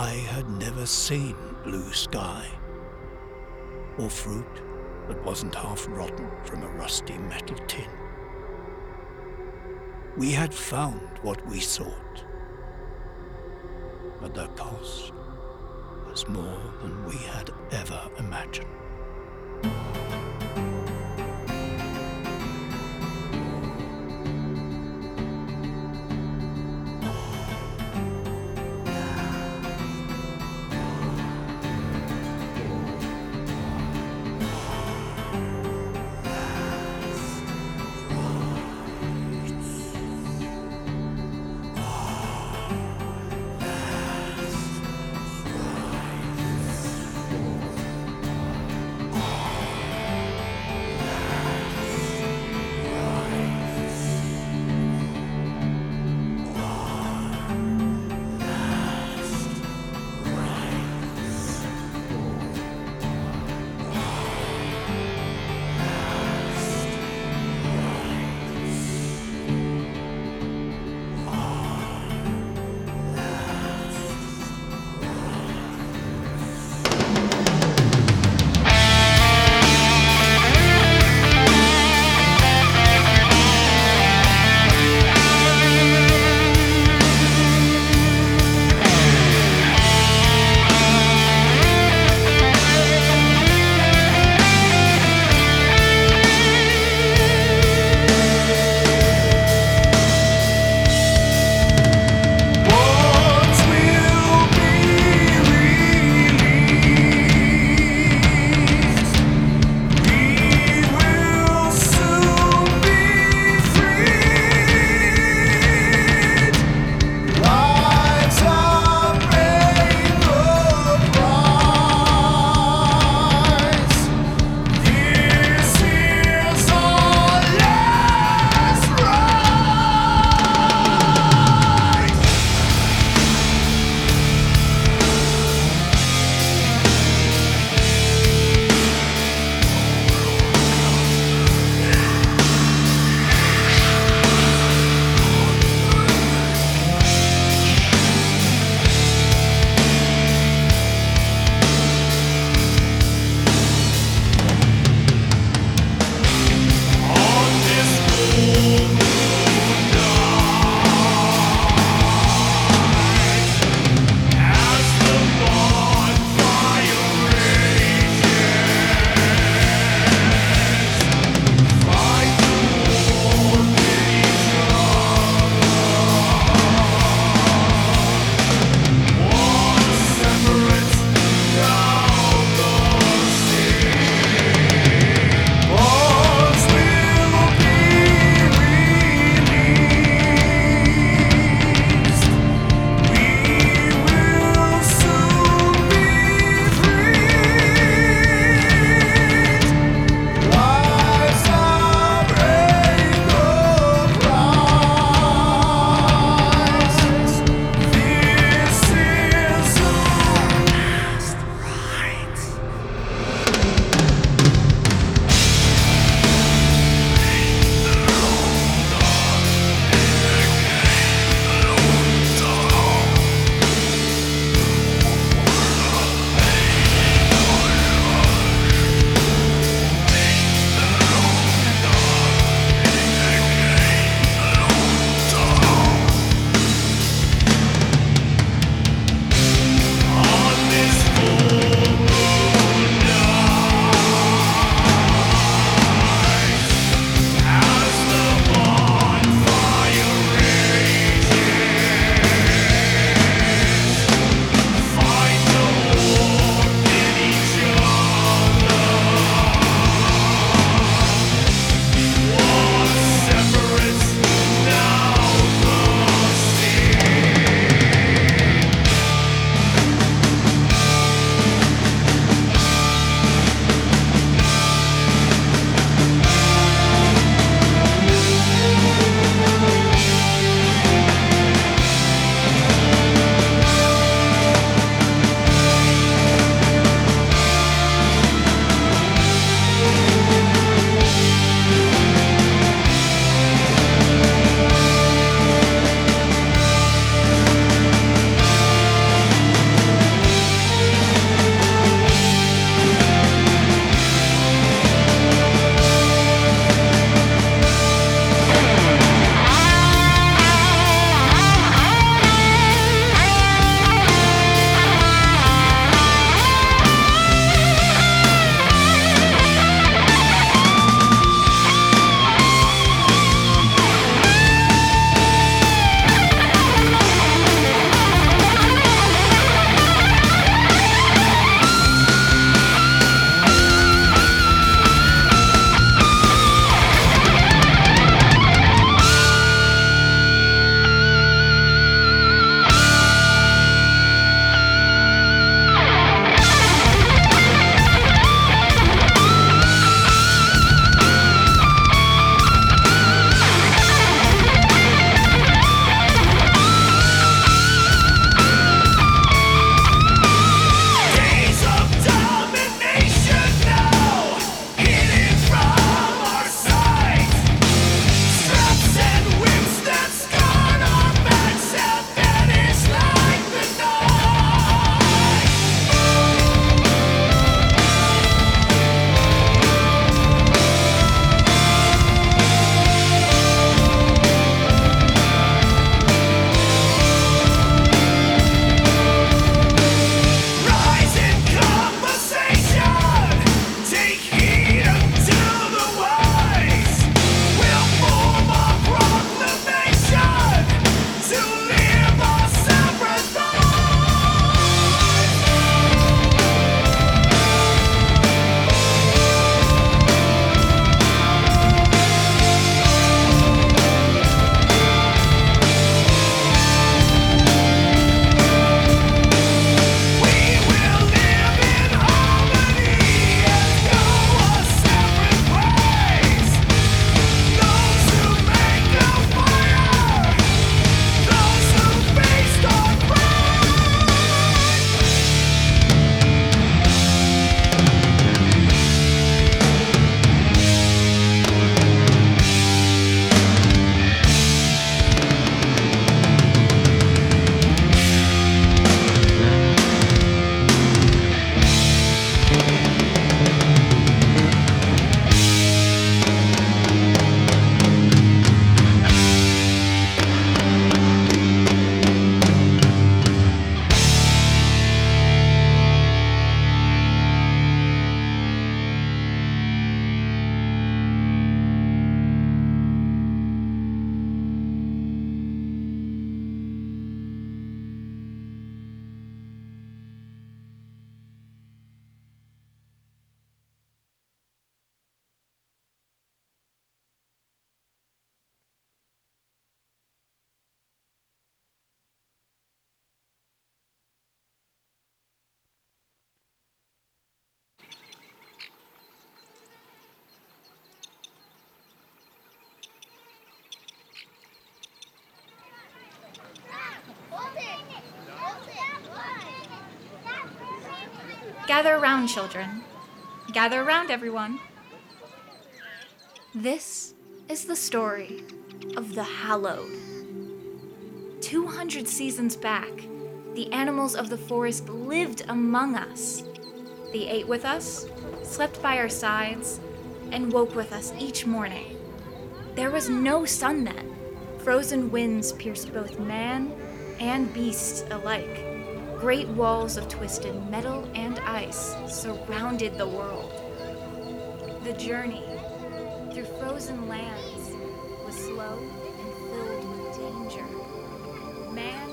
I had never seen blue sky or fruit that wasn't half rotten from a rusty metal tin. We had found what we sought, but the cost was more than we had ever imagined. Gather around, children. Gather around, everyone. This is the story of the Hallowed. 200 seasons back, the animals of the forest lived among us. They ate with us, slept by our sides, and woke with us each morning. There was no sun then. Frozen winds pierced both man and beast alike. Great walls of twisted metal and ice surrounded the world. The journey through frozen lands was slow and filled with danger. Man